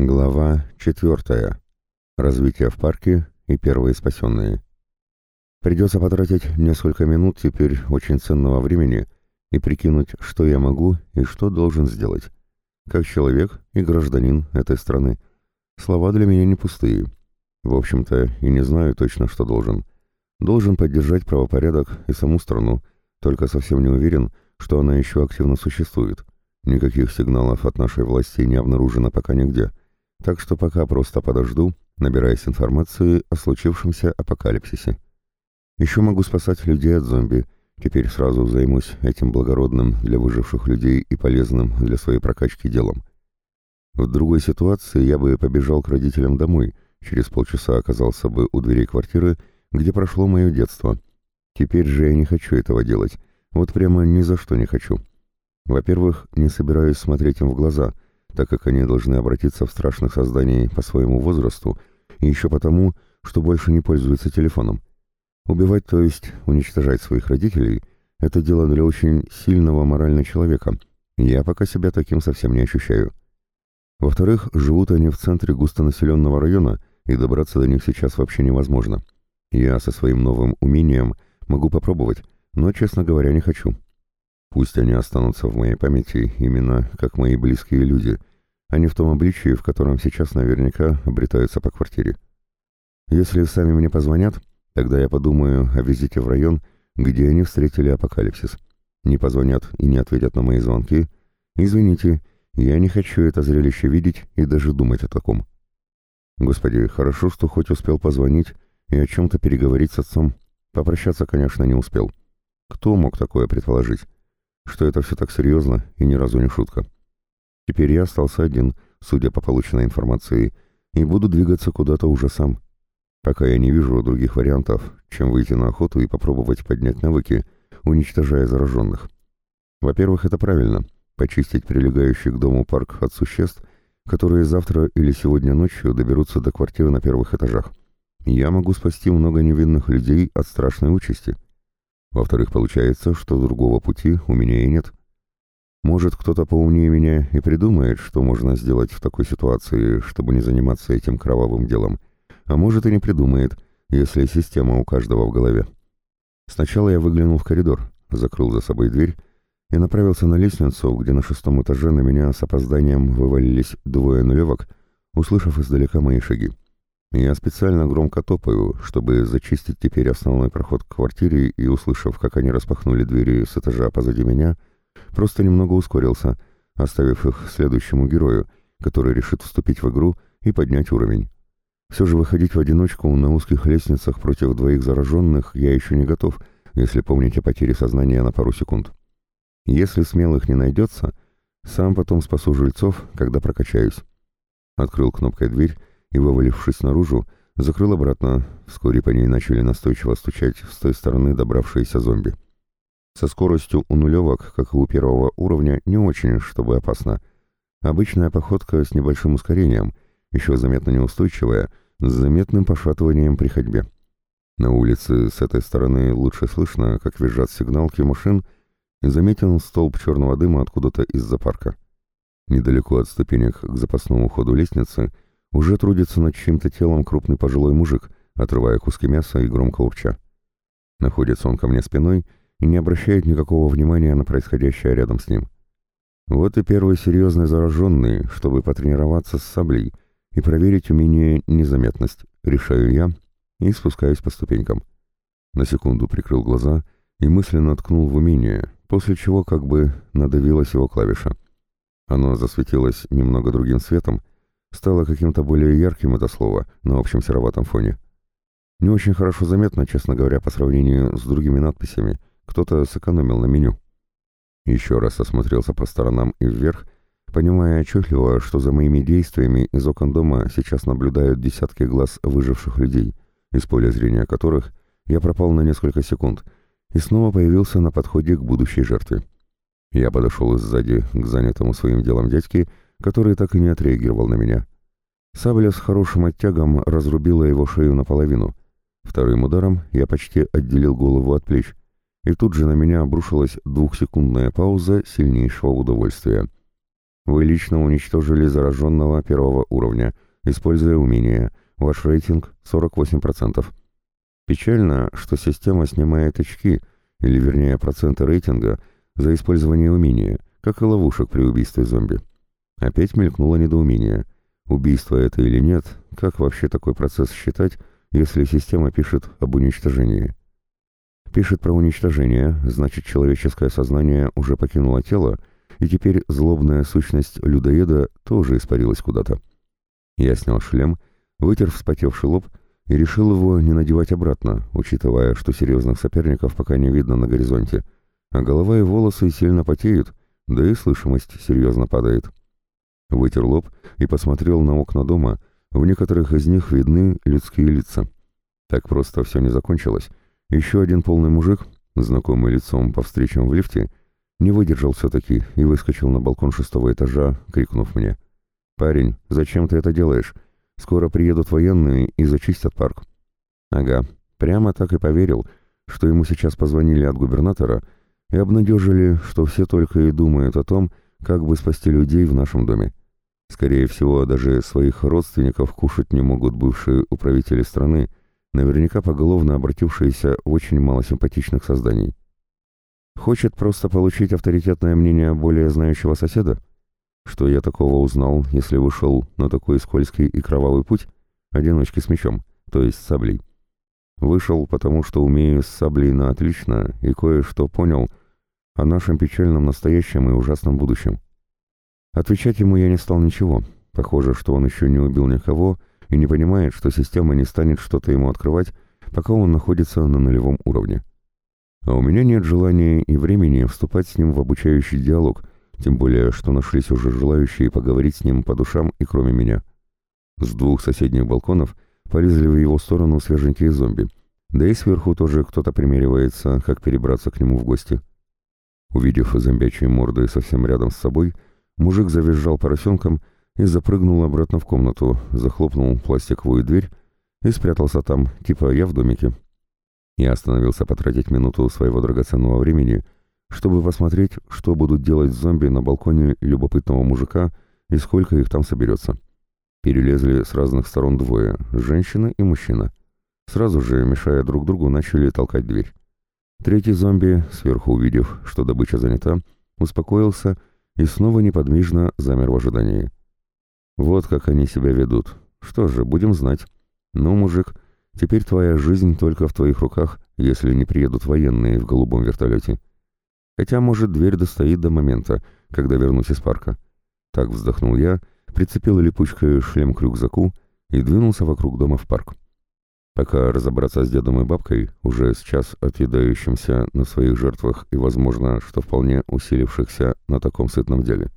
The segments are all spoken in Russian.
Глава 4. Развитие в парке и первые спасенные. Придется потратить несколько минут теперь очень ценного времени и прикинуть, что я могу и что должен сделать. Как человек и гражданин этой страны. Слова для меня не пустые. В общем-то, и не знаю точно, что должен. Должен поддержать правопорядок и саму страну, только совсем не уверен, что она еще активно существует. Никаких сигналов от нашей власти не обнаружено пока нигде. Так что пока просто подожду, набираясь информации о случившемся апокалипсисе. Еще могу спасать людей от зомби. Теперь сразу займусь этим благородным для выживших людей и полезным для своей прокачки делом. В другой ситуации я бы побежал к родителям домой, через полчаса оказался бы у дверей квартиры, где прошло мое детство. Теперь же я не хочу этого делать. Вот прямо ни за что не хочу. Во-первых, не собираюсь смотреть им в глаза — так как они должны обратиться в страшных созданий по своему возрасту и еще потому, что больше не пользуются телефоном. Убивать, то есть уничтожать своих родителей, это дело для очень сильного морально человека. Я пока себя таким совсем не ощущаю. Во-вторых, живут они в центре густонаселенного района, и добраться до них сейчас вообще невозможно. Я со своим новым умением могу попробовать, но, честно говоря, не хочу. Пусть они останутся в моей памяти именно как мои близкие люди, а не в том обличии, в котором сейчас наверняка обретаются по квартире. Если сами мне позвонят, тогда я подумаю о визите в район, где они встретили апокалипсис. Не позвонят и не ответят на мои звонки. Извините, я не хочу это зрелище видеть и даже думать о таком. Господи, хорошо, что хоть успел позвонить и о чем-то переговорить с отцом. Попрощаться, конечно, не успел. Кто мог такое предположить? Что это все так серьезно и ни разу не шутка. Теперь я остался один, судя по полученной информации, и буду двигаться куда-то уже сам. Пока я не вижу других вариантов, чем выйти на охоту и попробовать поднять навыки, уничтожая зараженных. Во-первых, это правильно — почистить прилегающий к дому парк от существ, которые завтра или сегодня ночью доберутся до квартиры на первых этажах. Я могу спасти много невинных людей от страшной участи. Во-вторых, получается, что другого пути у меня и нет. Может, кто-то поумнее меня и придумает, что можно сделать в такой ситуации, чтобы не заниматься этим кровавым делом. А может и не придумает, если система у каждого в голове. Сначала я выглянул в коридор, закрыл за собой дверь и направился на лестницу, где на шестом этаже на меня с опозданием вывалились двое нулевок, услышав издалека мои шаги. Я специально громко топаю, чтобы зачистить теперь основной проход к квартире и, услышав, как они распахнули двери с этажа позади меня, просто немного ускорился, оставив их следующему герою, который решит вступить в игру и поднять уровень. Все же выходить в одиночку на узких лестницах против двоих зараженных я еще не готов, если помнить о потере сознания на пару секунд. Если смелых не найдется, сам потом спасу жильцов, когда прокачаюсь. Открыл кнопкой дверь и, вывалившись наружу, закрыл обратно. Вскоре по ней начали настойчиво стучать с той стороны добравшиеся зомби. Со скоростью у нулевок, как и у первого уровня, не очень, чтобы опасно. Обычная походка с небольшим ускорением, еще заметно неустойчивая, с заметным пошатыванием при ходьбе. На улице с этой стороны лучше слышно, как визжат сигналки машин, и заметен столб черного дыма откуда-то из-за парка. Недалеко от ступенек к запасному ходу лестницы уже трудится над чьим-то телом крупный пожилой мужик, отрывая куски мяса и громко урча. Находится он ко мне спиной — и не обращает никакого внимания на происходящее рядом с ним. Вот и первый серьезный зараженный, чтобы потренироваться с саблей и проверить умение незаметность, решаю я и спускаюсь по ступенькам. На секунду прикрыл глаза и мысленно ткнул в умение, после чего как бы надавилась его клавиша. Оно засветилось немного другим светом, стало каким-то более ярким это слово на общем сероватом фоне. Не очень хорошо заметно, честно говоря, по сравнению с другими надписями, кто-то сэкономил на меню. Еще раз осмотрелся по сторонам и вверх, понимая отчетливо, что за моими действиями из окон дома сейчас наблюдают десятки глаз выживших людей, из поля зрения которых я пропал на несколько секунд и снова появился на подходе к будущей жертве. Я подошел сзади к занятому своим делом дядьке, который так и не отреагировал на меня. Сабля с хорошим оттягом разрубила его шею наполовину. Вторым ударом я почти отделил голову от плеч, и тут же на меня обрушилась двухсекундная пауза сильнейшего удовольствия. Вы лично уничтожили зараженного первого уровня, используя умение. Ваш рейтинг 48%. Печально, что система снимает очки, или вернее проценты рейтинга, за использование умения, как и ловушек при убийстве зомби. Опять мелькнуло недоумение. Убийство это или нет, как вообще такой процесс считать, если система пишет об уничтожении? Пишет про уничтожение, значит человеческое сознание уже покинуло тело, и теперь злобная сущность людоеда тоже испарилась куда-то. Я снял шлем, вытер вспотевший лоб и решил его не надевать обратно, учитывая, что серьезных соперников пока не видно на горизонте, а голова и волосы сильно потеют, да и слышимость серьезно падает. Вытер лоб и посмотрел на окна дома, в некоторых из них видны людские лица. Так просто все не закончилось. Еще один полный мужик, знакомый лицом по встречам в лифте, не выдержал все-таки и выскочил на балкон шестого этажа, крикнув мне. «Парень, зачем ты это делаешь? Скоро приедут военные и зачистят парк». Ага, прямо так и поверил, что ему сейчас позвонили от губернатора и обнадежили, что все только и думают о том, как бы спасти людей в нашем доме. Скорее всего, даже своих родственников кушать не могут бывшие управители страны, наверняка поголовно обратившиеся в очень малосимпатичных созданий. Хочет просто получить авторитетное мнение более знающего соседа? Что я такого узнал, если вышел на такой скользкий и кровавый путь? Одиночки с мечом, то есть саблей. Вышел, потому что умею с саблей на отлично и кое-что понял о нашем печальном настоящем и ужасном будущем. Отвечать ему я не стал ничего. Похоже, что он еще не убил никого и не понимает, что система не станет что-то ему открывать, пока он находится на нулевом уровне. А у меня нет желания и времени вступать с ним в обучающий диалог, тем более, что нашлись уже желающие поговорить с ним по душам и кроме меня. С двух соседних балконов полезли в его сторону свеженькие зомби. Да и сверху тоже кто-то примеривается, как перебраться к нему в гости. Увидев зомбячьи морды совсем рядом с собой, мужик завизжал поросенком и запрыгнул обратно в комнату, захлопнул пластиковую дверь и спрятался там, типа «я в домике». Я остановился потратить минуту своего драгоценного времени, чтобы посмотреть, что будут делать зомби на балконе любопытного мужика и сколько их там соберется. Перелезли с разных сторон двое, женщина и мужчина. Сразу же, мешая друг другу, начали толкать дверь. Третий зомби, сверху увидев, что добыча занята, успокоился и снова неподвижно замер в ожидании. Вот как они себя ведут. Что же, будем знать. Ну, мужик, Теперь твоя жизнь только в твоих руках, если не приедут военные в голубом вертолете. Хотя, может, дверь достоит до момента, когда вернусь из парка. Так вздохнул я, прицепил липучкой шлем к рюкзаку и двинулся вокруг дома в парк. Пока разобраться с дедом и бабкой, уже сейчас отъедающимся на своих жертвах и, возможно, что вполне усилившихся на таком сытном деле.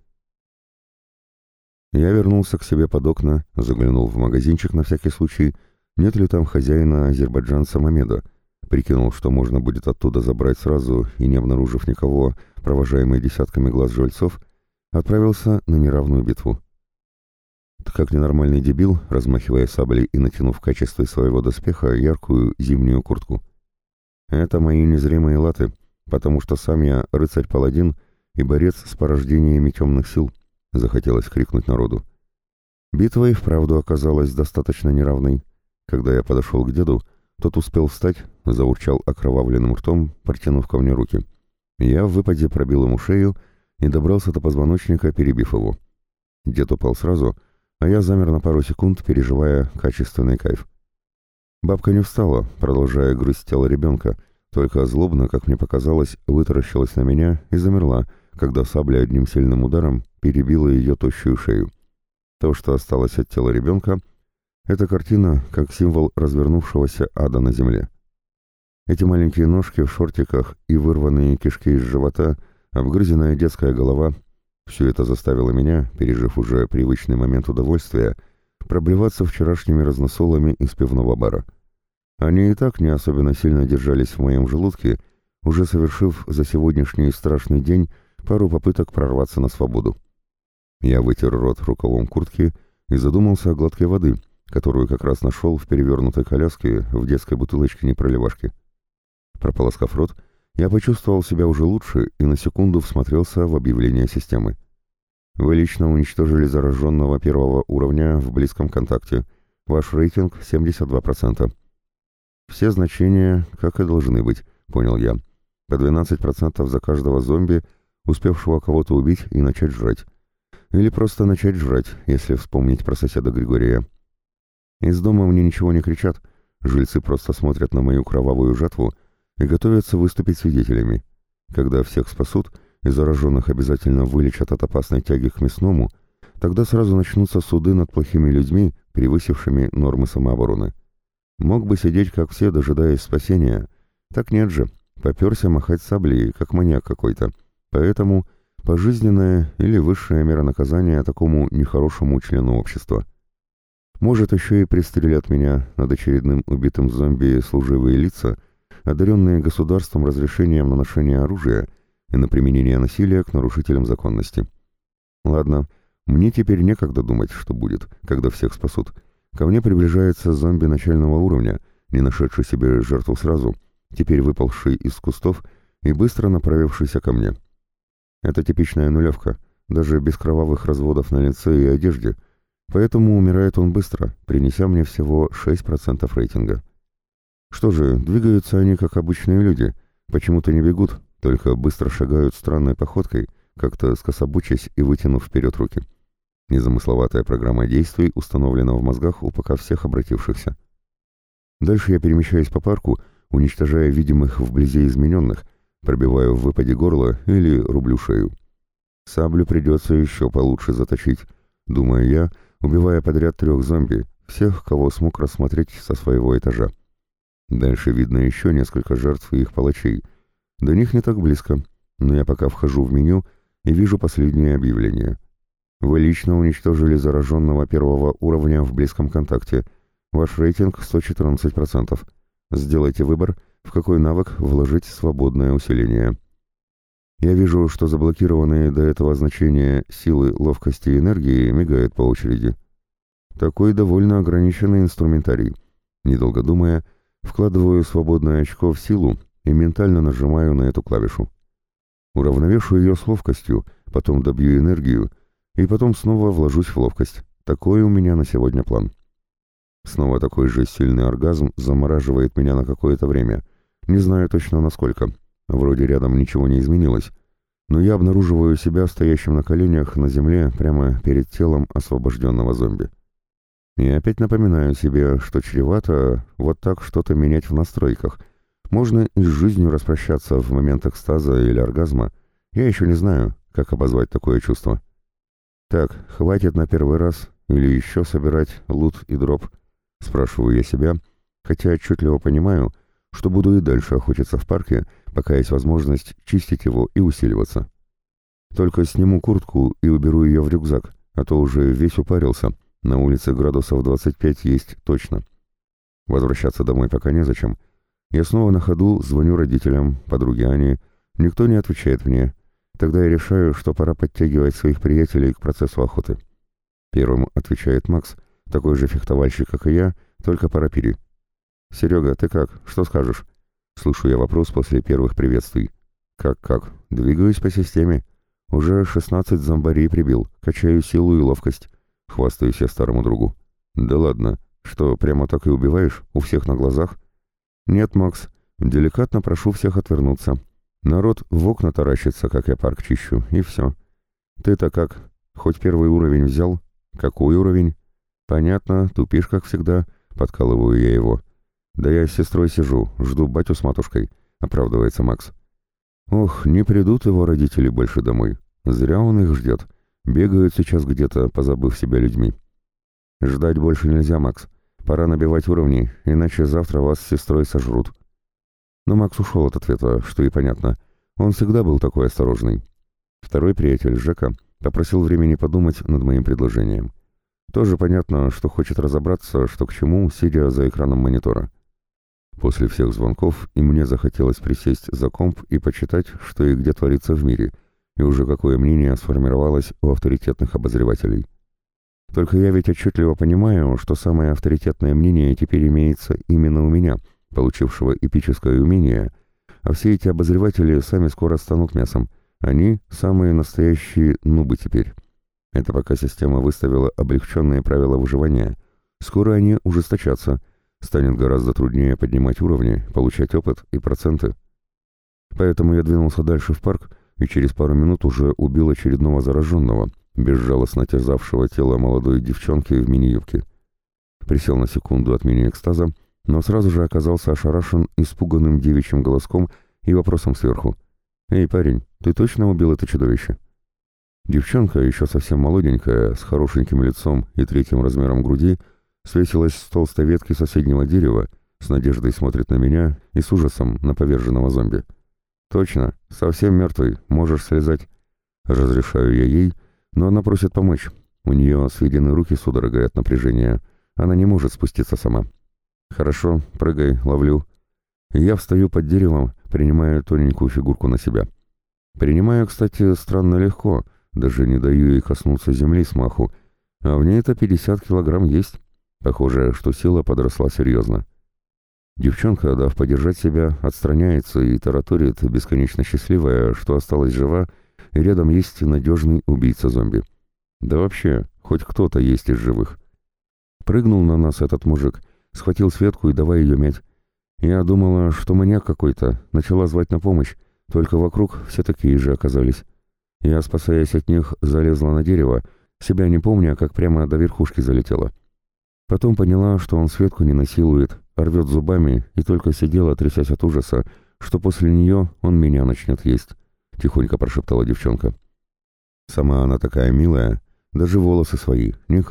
Я вернулся к себе под окна, заглянул в магазинчик на всякий случай — нет ли там хозяина азербайджанца Мамеда. Прикинул, что можно будет оттуда забрать сразу, и, не обнаружив никого, провожаемый десятками глаз жильцов, отправился на неравную битву. Как ненормальный дебил, размахивая саблей и натянув в качестве своего доспеха яркую зимнюю куртку. Это мои незримые латы, потому что сам я рыцарь-паладин и борец с порождениями темных сил, захотелось крикнуть народу. Битва и вправду оказалась достаточно неравной. Когда я подошел к деду, тот успел встать, заурчал окровавленным ртом, протянув ко мне руки. Я в выпаде пробил ему шею и добрался до позвоночника, перебив его. Дед упал сразу, а я замер на пару секунд, переживая качественный кайф. Бабка не встала, продолжая грызть тело ребенка, только злобно, как мне показалось, вытаращилась на меня и замерла, когда сабля одним сильным ударом перебила ее тощую шею. То, что осталось от тела ребенка, эта картина как символ развернувшегося ада на земле. Эти маленькие ножки в шортиках и вырванные кишки из живота, обгрызенная детская голова — все это заставило меня, пережив уже привычный момент удовольствия, проблеваться вчерашними разносолами из пивного бара. Они и так не особенно сильно держались в моем желудке, уже совершив за сегодняшний страшный день пару попыток прорваться на свободу. Я вытер рот рукавом куртки и задумался о глотке воды — которую как раз нашел в перевернутой коляске в детской бутылочке непроливашки. Прополоскав рот, я почувствовал себя уже лучше и на секунду всмотрелся в объявление системы. Вы лично уничтожили зараженного первого уровня в близком контакте. Ваш рейтинг 72%. Все значения, как и должны быть, понял я. По 12% за каждого зомби, успевшего кого-то убить и начать жрать. Или просто начать жрать, если вспомнить про соседа Григория. Из дома мне ничего не кричат, жильцы просто смотрят на мою кровавую жатву и готовятся выступить свидетелями. Когда всех спасут и зараженных обязательно вылечат от опасной тяги к мясному, тогда сразу начнутся суды над плохими людьми, превысившими нормы самообороны. Мог бы сидеть, как все, дожидаясь спасения. Так нет же, поперся махать саблей, как маньяк какой-то. Поэтому пожизненная или высшая мера наказания такому нехорошему члену общества. Может, еще и пристрелят меня над очередным убитым зомби служивые лица, одаренные государством разрешением на ношение оружия и на применение насилия к нарушителям законности. Ладно, мне теперь некогда думать, что будет, когда всех спасут. Ко мне приближается зомби начального уровня, не нашедший себе жертву сразу, теперь выползший из кустов и быстро направившийся ко мне. Это типичная нулевка, даже без кровавых разводов на лице и одежде, поэтому умирает он быстро, принеся мне всего 6% рейтинга. Что же, двигаются они как обычные люди, почему-то не бегут, только быстро шагают странной походкой, как-то скособучась и вытянув вперед руки. Незамысловатая программа действий установлена в мозгах у пока всех обратившихся. Дальше я перемещаюсь по парку, уничтожая видимых вблизи измененных, пробиваю в выпаде горло или рублю шею. Саблю придется еще получше заточить, думаю я, убивая подряд трех зомби, всех, кого смог рассмотреть со своего этажа. Дальше видно еще несколько жертв и их палачей. До них не так близко, но я пока вхожу в меню и вижу последнее объявление. Вы лично уничтожили зараженного первого уровня в близком контакте. Ваш рейтинг 114%. Сделайте выбор, в какой навык вложить свободное усиление. Я вижу, что заблокированные до этого значения силы, ловкости и энергии мигают по очереди. Такой довольно ограниченный инструментарий. Недолго думая, вкладываю свободное очко в силу и ментально нажимаю на эту клавишу. Уравновешу ее с ловкостью, потом добью энергию, и потом снова вложусь в ловкость. Такой у меня на сегодня план. Снова такой же сильный оргазм замораживает меня на какое-то время. Не знаю точно насколько. Вроде рядом ничего не изменилось. Но я обнаруживаю себя стоящим на коленях на земле прямо перед телом освобожденного зомби. И опять напоминаю себе, что чревато вот так что-то менять в настройках. Можно и с жизнью распрощаться в момент экстаза или оргазма. Я еще не знаю, как обозвать такое чувство. Так, хватит на первый раз или еще собирать лут и дроп? Спрашиваю я себя, хотя отчетливо понимаю, что буду и дальше охотиться в парке, пока есть возможность чистить его и усиливаться. Только сниму куртку и уберу ее в рюкзак, а то уже весь упарился. На улице градусов 25 есть точно. Возвращаться домой пока незачем. Я снова на ходу звоню родителям, подруге Ане. Никто не отвечает мне. Тогда я решаю, что пора подтягивать своих приятелей к процессу охоты. Первым отвечает Макс, такой же фехтовальщик, как и я, только по рапире. «Серега, ты как? Что скажешь?» Слышу я вопрос после первых приветствий. «Как-как? Двигаюсь по системе. Уже 16 зомбарей прибил. Качаю силу и ловкость. Хвастаюсь я старому другу. Да ладно. Что, прямо так и убиваешь? У всех на глазах?» «Нет, Макс. Деликатно прошу всех отвернуться. Народ в окна таращится, как я парк чищу, и все. Ты-то как? Хоть первый уровень взял? Какой уровень?» «Понятно, тупишь, как всегда», — подкалываю я его. «Да я с сестрой сижу, жду батю с матушкой», — оправдывается Макс. «Ох, не придут его родители больше домой. Зря он их ждет. Бегают сейчас где-то, позабыв себя людьми». «Ждать больше нельзя, Макс. Пора набивать уровни, иначе завтра вас с сестрой сожрут». Но Макс ушел от ответа, что и понятно. Он всегда был такой осторожный. Второй приятель, Жека, попросил времени подумать над моим предложением. Тоже понятно, что хочет разобраться, что к чему, сидя за экраном монитора. После всех звонков и мне захотелось присесть за комп и почитать, что и где творится в мире, и уже какое мнение сформировалось у авторитетных обозревателей. Только я ведь отчетливо понимаю, что самое авторитетное мнение теперь имеется именно у меня, получившего эпическое умение, а все эти обозреватели сами скоро станут мясом. Они самые настоящие нубы теперь. Это пока система выставила облегченные правила выживания. Скоро они ужесточатся. Станет гораздо труднее поднимать уровни, получать опыт и проценты. Поэтому я двинулся дальше в парк и через пару минут уже убил очередного зараженного, безжалостно терзавшего тело молодой девчонки в мини-юбке. Присел на секунду от мини-экстаза, но сразу же оказался ошарашен испуганным девичьим голоском и вопросом сверху. «Эй, парень, ты точно убил это чудовище?» Девчонка, еще совсем молоденькая, с хорошеньким лицом и третьим размером груди, свесилась с толстой ветки соседнего дерева, с надеждой смотрит на меня и с ужасом на поверженного зомби. «Точно, совсем мертвый, можешь слезать». Разрешаю я ей, но она просит помочь. У нее сведены руки судорогой от напряжения. Она не может спуститься сама. «Хорошо, прыгай, ловлю». Я встаю под деревом, принимая тоненькую фигурку на себя. Принимаю, кстати, странно легко, даже не даю ей коснуться земли с маху, а в ней-то 50 килограмм есть. Похоже, что сила подросла серьезно. Девчонка, дав подержать себя, отстраняется и тараторит, бесконечно счастливая, что осталась жива, и рядом есть надежный убийца-зомби. Да вообще, хоть кто-то есть из живых. Прыгнул на нас этот мужик, схватил Светку и давай ее мять. Я думала, что маньяк какой-то, начала звать на помощь, только вокруг все такие же оказались. Я, спасаясь от них, залезла на дерево, себя не помня, как прямо до верхушки залетела. Потом поняла, что он Светку не насилует, рвет зубами и только сидела, трясясь от ужаса, что после нее он меня начнет есть, — тихонько прошептала девчонка. Сама она такая милая, даже волосы свои, не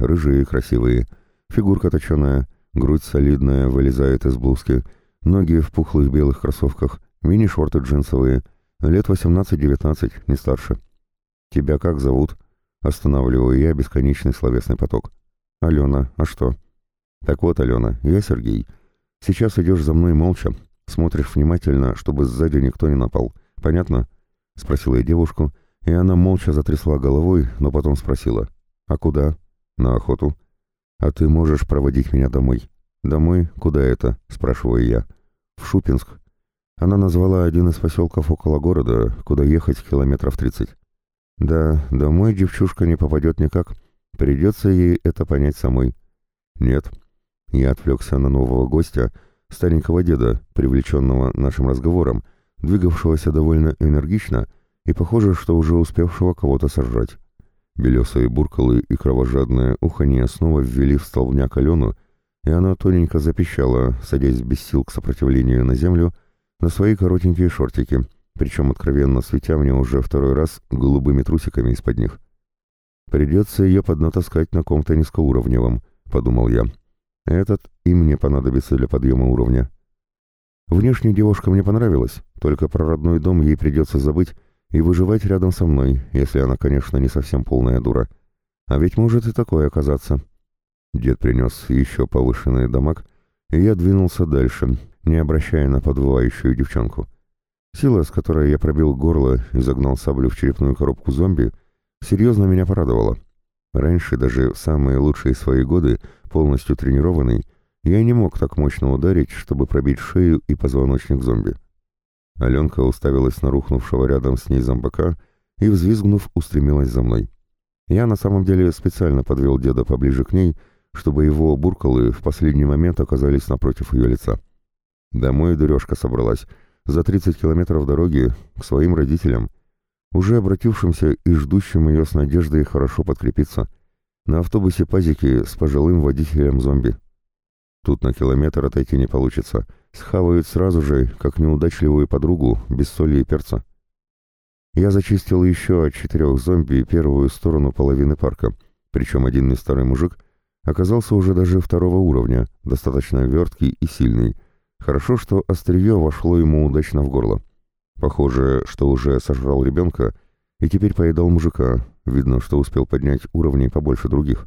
рыжие, красивые, фигурка точеная, грудь солидная, вылезает из блузки, ноги в пухлых белых кроссовках, мини-шорты джинсовые, лет 18-19, не старше. «Тебя как зовут?» Останавливаю я бесконечный словесный поток. «Алена, а что?» «Так вот, Алена, я Сергей. Сейчас идешь за мной молча, смотришь внимательно, чтобы сзади никто не напал. Понятно?» — спросила я девушку, и она молча затрясла головой, но потом спросила. «А куда?» «На охоту». «А ты можешь проводить меня домой?» «Домой? Куда это?» — спрашиваю я. «В Шупинск». Она назвала один из поселков около города, куда ехать километров тридцать. «Да, домой девчушка не попадет никак. Придется ей это понять самой». «Нет». Я отвлекся на нового гостя, старенького деда, привлеченного нашим разговором, двигавшегося довольно энергично и похоже, что уже успевшего кого-то сожрать. Белесые буркалы и кровожадное уханье снова ввели в столбняк Алену, и она тоненько запищала, садясь без сил к сопротивлению на землю, на свои коротенькие шортики, причем откровенно светя мне уже второй раз голубыми трусиками из-под них. «Придется ее поднатаскать на ком-то низкоуровневом», — подумал я. «Этот и мне понадобится для подъема уровня». Внешне девушка мне понравилась, только про родной дом ей придется забыть и выживать рядом со мной, если она, конечно, не совсем полная дура. А ведь может и такое оказаться. Дед принес еще повышенный дамаг, и я двинулся дальше, не обращая на подвывающую девчонку. Сила, с которой я пробил горло и загнал саблю в черепную коробку зомби, серьезно меня порадовала. Раньше, даже в самые лучшие свои годы, полностью тренированный, я не мог так мощно ударить, чтобы пробить шею и позвоночник зомби. Аленка уставилась на рухнувшего рядом с ней зомбака и, взвизгнув, устремилась за мной. Я на самом деле специально подвел деда поближе к ней, чтобы его буркалы в последний момент оказались напротив ее лица. Домой дурежка собралась. За 30 километров дороги к своим родителям, уже обратившимся и ждущим ее с надеждой хорошо подкрепиться. На автобусе пазики с пожилым водителем зомби. Тут на километр отойти не получится. Схавают сразу же, как неудачливую подругу, без соли и перца. Я зачистил еще от четырех зомби первую сторону половины парка, причем один не старый мужик оказался уже даже второго уровня, достаточно верткий и сильный, Хорошо, что острие вошло ему удачно в горло. Похоже, что уже сожрал ребенка и теперь поедал мужика. Видно, что успел поднять уровни побольше других.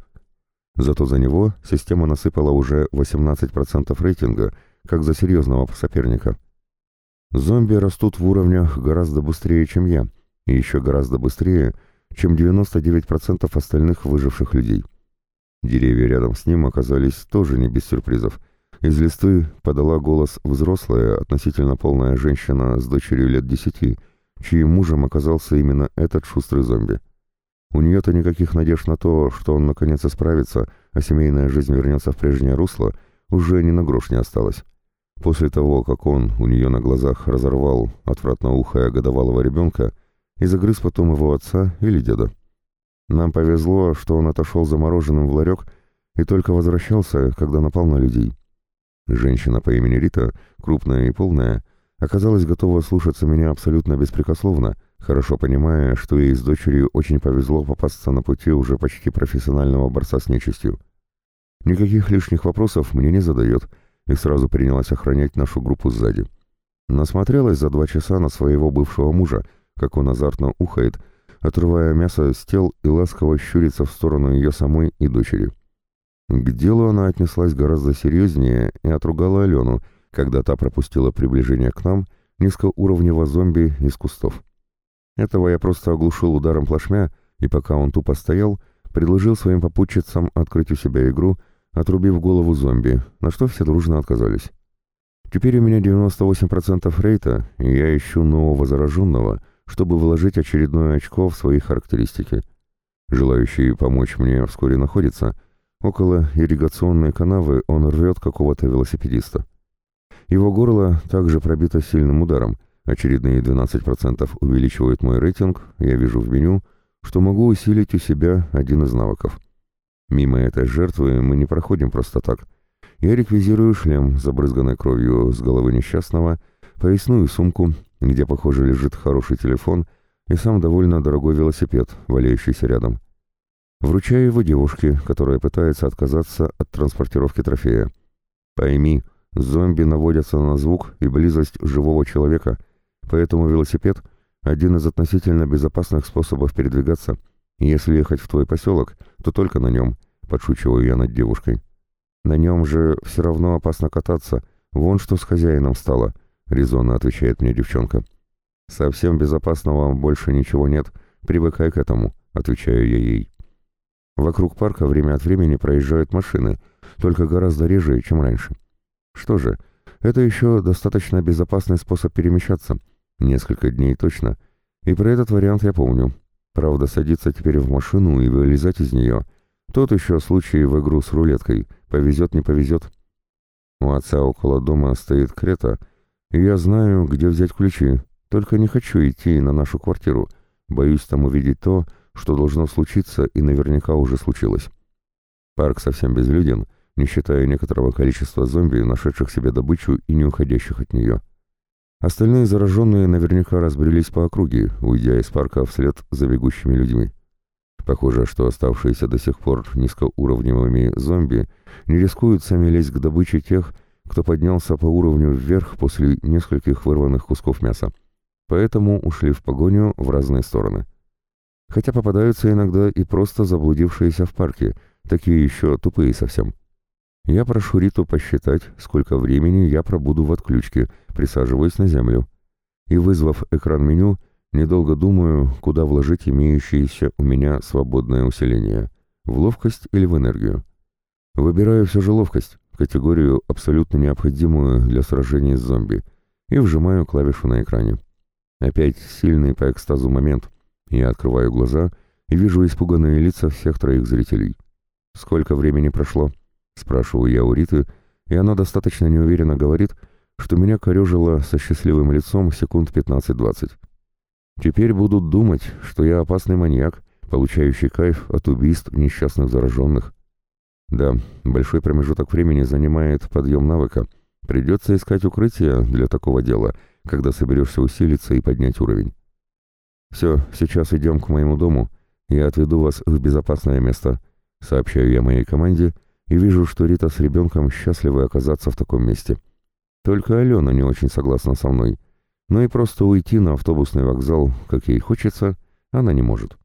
Зато за него система насыпала уже 18% рейтинга, как за серьезного соперника. Зомби растут в уровнях гораздо быстрее, чем я, и еще гораздо быстрее, чем 99% остальных выживших людей. Деревья рядом с ним оказались тоже не без сюрпризов. Из листы подала голос взрослая, относительно полная женщина с дочерью лет десяти, чьим мужем оказался именно этот шустрый зомби. У нее-то никаких надежд на то, что он наконец исправится, а семейная жизнь вернется в прежнее русло, уже ни на грош не осталось. После того, как он у нее на глазах разорвал отвратно ухая годовалого ребенка и загрыз потом его отца или деда. Нам повезло, что он отошел замороженным в ларек и только возвращался, когда напал на людей. Женщина по имени Рита, крупная и полная, оказалась готова слушаться меня абсолютно беспрекословно, хорошо понимая, что ей с дочерью очень повезло попасться на пути уже почти профессионального борца с нечистью. Никаких лишних вопросов мне не задает, и сразу принялась охранять нашу группу сзади. Насмотрелась за два часа на своего бывшего мужа, как он азартно ухает, отрывая мясо с тел и ласково щурится в сторону ее самой и дочери. К делу она отнеслась гораздо серьезнее и отругала Алену, когда та пропустила приближение к нам низкоуровневого зомби из кустов. Этого я просто оглушил ударом плашмя, и пока он тупо стоял, предложил своим попутчицам открыть у себя игру, отрубив голову зомби, на что все дружно отказались. Теперь у меня 98% рейта, и я ищу нового зараженного, чтобы вложить очередное очко в свои характеристики. Желающий помочь мне вскоре находится. Около ирригационной канавы он рвет какого-то велосипедиста. Его горло также пробито сильным ударом. Очередные 12% увеличивают мой рейтинг, я вижу в меню, что могу усилить у себя один из навыков. Мимо этой жертвы мы не проходим просто так. Я реквизирую шлем, забрызганной кровью с головы несчастного, поясную сумку, где, похоже, лежит хороший телефон и сам довольно дорогой велосипед, валяющийся рядом. Вручаю его девушке, которая пытается отказаться от транспортировки трофея. Пойми, Зомби наводятся на звук и близость живого человека, поэтому велосипед – один из относительно безопасных способов передвигаться. Если ехать в твой поселок, то только на нем, подшучиваю я над девушкой. На нем же все равно опасно кататься, вон что с хозяином стало, резонно отвечает мне девчонка. Совсем безопасного больше ничего нет, привыкай к этому, отвечаю я ей. Вокруг парка время от времени проезжают машины, только гораздо реже, чем раньше. Что же, это еще достаточно безопасный способ перемещаться. Несколько дней точно. И про этот вариант я помню. Правда, садиться теперь в машину и вылезать из нее. Тот еще случай в игру с рулеткой. Повезет, не повезет. У отца около дома стоит крета, и я знаю, где взять ключи. Только не хочу идти на нашу квартиру. Боюсь там увидеть то, что должно случиться и наверняка уже случилось. Парк совсем безлюден, не считая некоторого количества зомби, нашедших себе добычу и не уходящих от нее. Остальные зараженные наверняка разбрелись по округе, уйдя из парка вслед за бегущими людьми. Похоже, что оставшиеся до сих пор низкоуровневыми зомби не рискуют сами лезть к добыче тех, кто поднялся по уровню вверх после нескольких вырванных кусков мяса. Поэтому ушли в погоню в разные стороны. Хотя попадаются иногда и просто заблудившиеся в парке, такие еще тупые совсем. Я прошу Риту посчитать, сколько времени я пробуду в отключке, присаживаясь на землю. И, вызвав экран меню, недолго думаю, куда вложить имеющееся у меня свободное усиление – в ловкость или в энергию. Выбираю все же ловкость, категорию, абсолютно необходимую для сражения с зомби, и вжимаю клавишу на экране. Опять сильный по экстазу момент. Я открываю глаза и вижу испуганные лица всех троих зрителей. Сколько времени прошло? Спрашиваю я у Риты, и она достаточно неуверенно говорит, что меня корежило со счастливым лицом секунд 15-20. Теперь будут думать, что я опасный маньяк, получающий кайф от убийств несчастных зараженных. Да, большой промежуток времени занимает подъем навыка. Придется искать укрытие для такого дела, когда соберешься усилиться и поднять уровень. «Все, сейчас идем к моему дому. Я отведу вас в безопасное место», — сообщаю я моей команде — и вижу, что Рита с ребенком счастливы оказаться в таком месте. Только Алена не очень согласна со мной, но и просто уйти на автобусный вокзал, как ей хочется, она не может.